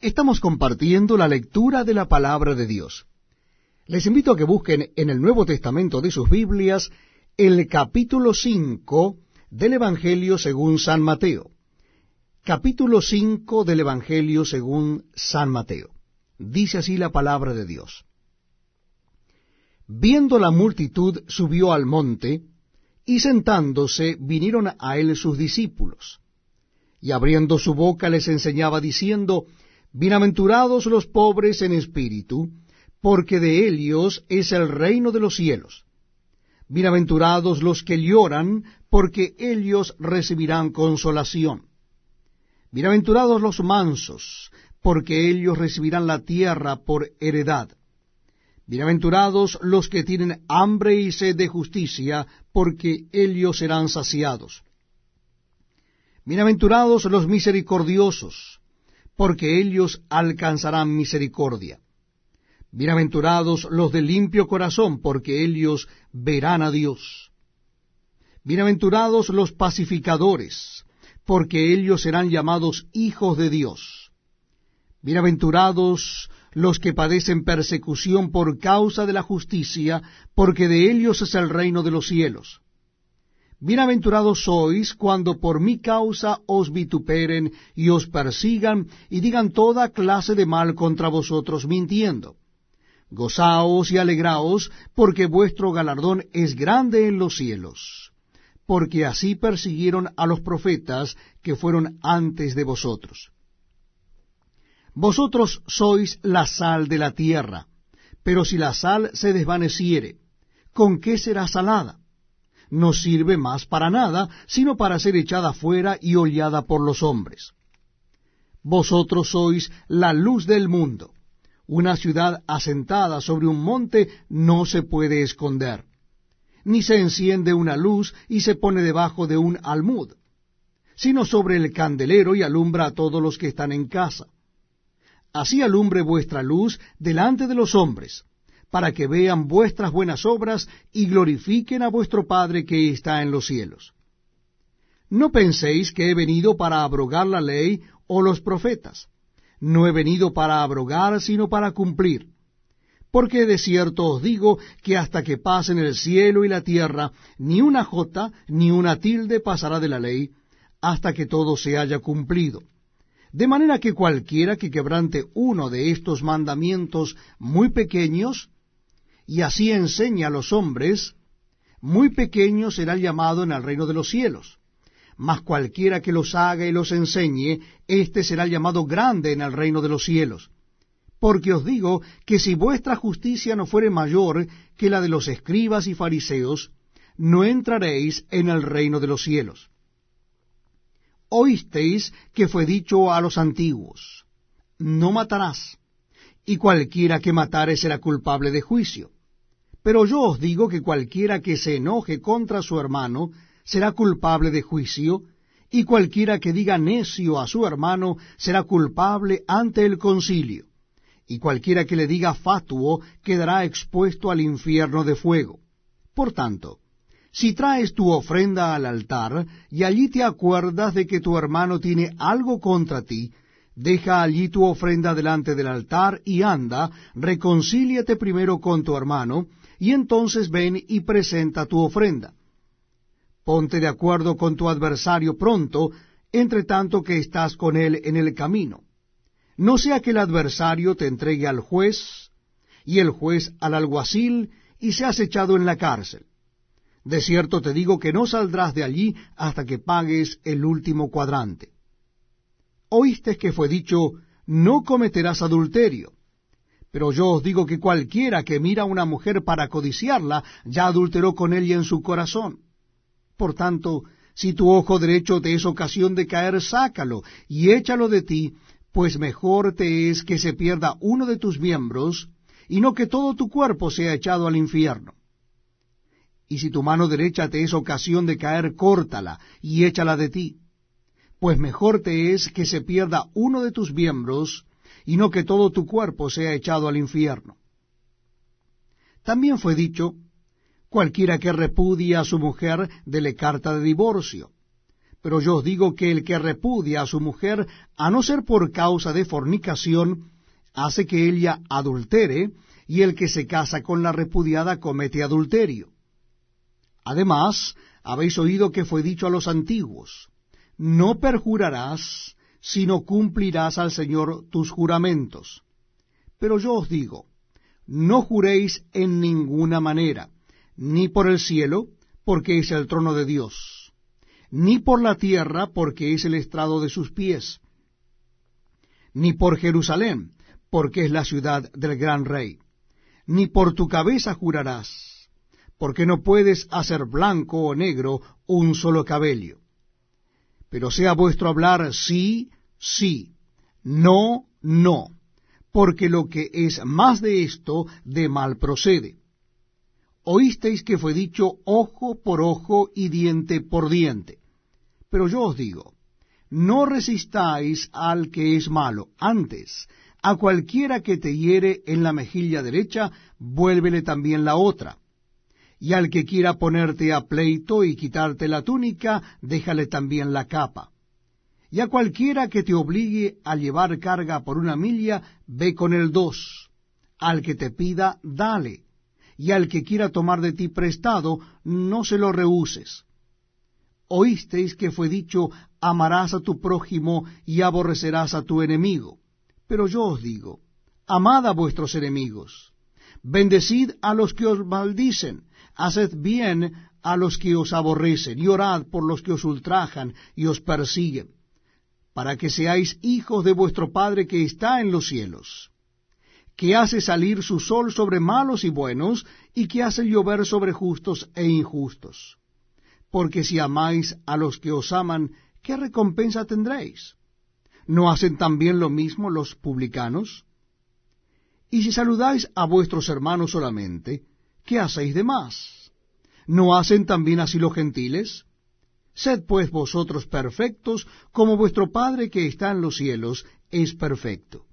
Estamos compartiendo la lectura de la palabra de Dios. Les invito a que busquen en el Nuevo Testamento de sus Biblias el capítulo 5 del Evangelio según San Mateo. Capítulo 5 del Evangelio según San Mateo. Dice así la palabra de Dios. Viendo la multitud, subió al monte, y sentándose vinieron a él sus discípulos. Y abriendo su boca les enseñaba diciendo, Bienaventurados los pobres en espíritu, porque de ellos es el reino de los cielos. Bienaventurados los que lloran, porque ellos recibirán consolación. Bienaventurados los mansos, porque ellos recibirán la tierra por heredad. Bienaventurados los que tienen hambre y sed de justicia, porque ellos serán saciados. Bienaventurados los misericordiosos, porque ellos alcanzarán misericordia. Bienaventurados los de limpio corazón, porque ellos verán a Dios. Bienaventurados los pacificadores, porque ellos serán llamados hijos de Dios. Bienaventurados los que padecen persecución por causa de la justicia, porque de ellos es el reino de los cielos. Bienaventurados sois cuando por mi causa os vituperen y os persigan y digan toda clase de mal contra vosotros mintiendo. Gozaos y alegraos, porque vuestro galardón es grande en los cielos, porque así persiguieron a los profetas que fueron antes de vosotros. Vosotros sois la sal de la tierra, pero si la sal se desvaneciere, ¿con qué será salada? No sirve más para nada, sino para ser echada fuera y hollada por los hombres. Vosotros sois la luz del mundo. Una ciudad asentada sobre un monte no se puede esconder, ni se enciende una luz y se pone debajo de un almud, sino sobre el candelero y alumbra a todos los que están en casa. Así alumbre vuestra luz delante de los hombres, para que vean vuestras buenas obras y glorifiquen a vuestro Padre que está en los cielos. No penséis que he venido para abrogar la ley o los profetas. No he venido para abrogar, sino para cumplir. Porque de cierto os digo que hasta que pasen el cielo y la tierra, ni una jota ni una tilde pasará de la ley, hasta que todo se haya cumplido. De manera que cualquiera que quebrante uno de estos mandamientos muy pequeños, y así enseña a los hombres, muy pequeño será llamado en el reino de los cielos. Mas cualquiera que los haga y los enseñe, éste será llamado grande en el reino de los cielos. Porque os digo que si vuestra justicia no fuere mayor que la de los escribas y fariseos, no entraréis en el reino de los cielos. Oísteis que fue dicho a los antiguos, no matarás, y cualquiera que matare será culpable de juicio. Pero yo os digo que cualquiera que se enoje contra su hermano será culpable de juicio, y cualquiera que diga necio a su hermano será culpable ante el concilio, y cualquiera que le diga fatuo quedará expuesto al infierno de fuego. Por tanto, si traes tu ofrenda al altar, y allí te acuerdas de que tu hermano tiene algo contra ti, deja allí tu ofrenda delante del altar y anda, reconcíliate primero con tu hermano, y entonces ven y presenta tu ofrenda. Ponte de acuerdo con tu adversario pronto, entre tanto que estás con él en el camino. No sea que el adversario te entregue al juez, y el juez al alguacil, y seas echado en la cárcel. De cierto te digo que no saldrás de allí hasta que pagues el último cuadrante. Oíste que fue dicho, no cometerás adulterio. Pero yo os digo que cualquiera que mira a una mujer para codiciarla, ya adulteró con ella en su corazón. Por tanto, si tu ojo derecho te es ocasión de caer, sácalo y échalo de ti, pues mejor te es que se pierda uno de tus miembros, y no que todo tu cuerpo sea echado al infierno. Y si tu mano derecha te es ocasión de caer, córtala y échala de ti, pues mejor te es que se pierda uno de tus miembros, y no que todo tu cuerpo sea echado al infierno. También fue dicho, cualquiera que repudia a su mujer, dele carta de divorcio. Pero yo os digo que el que repudia a su mujer, a no ser por causa de fornicación, hace que ella adultere, y el que se casa con la repudiada comete adulterio. Además, habéis oído que fue dicho a los antiguos, no perjurarás, sino cumplirás al Señor tus juramentos. Pero yo os digo, no juréis en ninguna manera, ni por el cielo, porque es el trono de Dios, ni por la tierra, porque es el estrado de sus pies, ni por Jerusalén, porque es la ciudad del gran rey, ni por tu cabeza jurarás, porque no puedes hacer blanco o negro un solo cabello. Pero sea vuestro hablar sí, sí, no, no, porque lo que es más de esto, de mal procede. Oísteis que fue dicho ojo por ojo y diente por diente. Pero yo os digo, no resistáis al que es malo, antes, a cualquiera que te hiere en la mejilla derecha, vuélvele también la otra. Y al que quiera ponerte a pleito y quitarte la túnica, déjale también la capa. Y a cualquiera que te obligue a llevar carga por una milla, ve con el dos. Al que te pida, dale y al que quiera tomar de ti prestado, no se lo rehuses. Oísteis que fue dicho, amarás a tu prójimo y aborrecerás a tu enemigo. Pero yo os digo, amad a vuestros enemigos, bendecid a los que os maldicen, haced bien a los que os aborrecen, y orad por los que os ultrajan y os persiguen, para que seáis hijos de vuestro Padre que está en los cielos que hace salir su sol sobre malos y buenos, y que hace llover sobre justos e injustos. Porque si amáis a los que os aman, ¿qué recompensa tendréis? ¿No hacen también lo mismo los publicanos? Y si saludáis a vuestros hermanos solamente, ¿qué hacéis de más? ¿No hacen también así los gentiles? Sed pues vosotros perfectos, como vuestro Padre que está en los cielos es perfecto.